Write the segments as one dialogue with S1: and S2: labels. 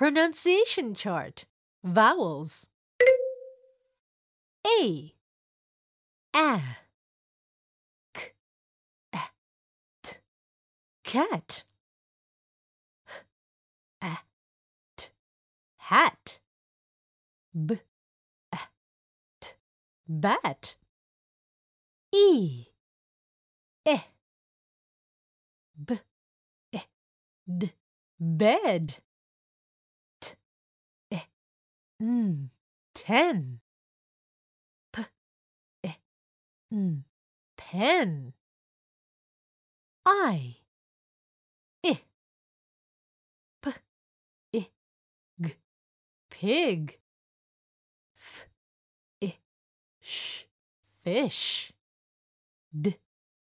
S1: Pronunciation chart. Vowels. A. A. K. A. T. Cat. H. A. T. Hat. B. A. T. Bat. E. E. B. E. D. Bed. N. Ten. P. E. N. Pen. I. I. P. I. G. Pig. F. I. Sh. Fish. D.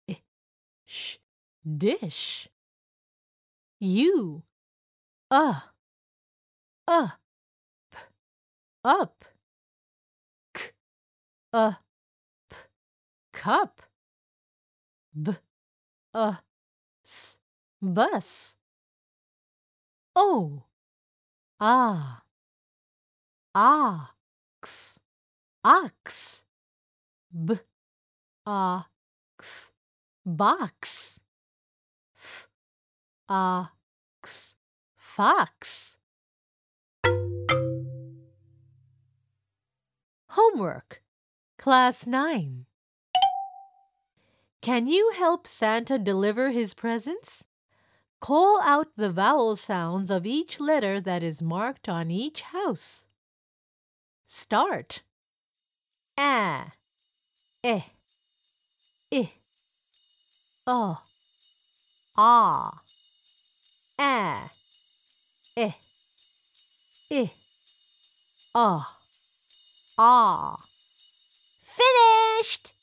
S1: I. Sh. Dish. U. Uh. Uh. P. Up. K. Uh. Cup. B. Uh. S. Bus. O. Ah. Ox. Ox. B. Ox. Box. F. Ox. Fox. Homework. Class 9. Can you help Santa deliver his presents? Call out the vowel sounds of each letter that is marked on each house. Start. A. E. I. O. Ah. A. E. I are. Finished!